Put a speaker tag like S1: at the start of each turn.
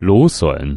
S1: 芦笋。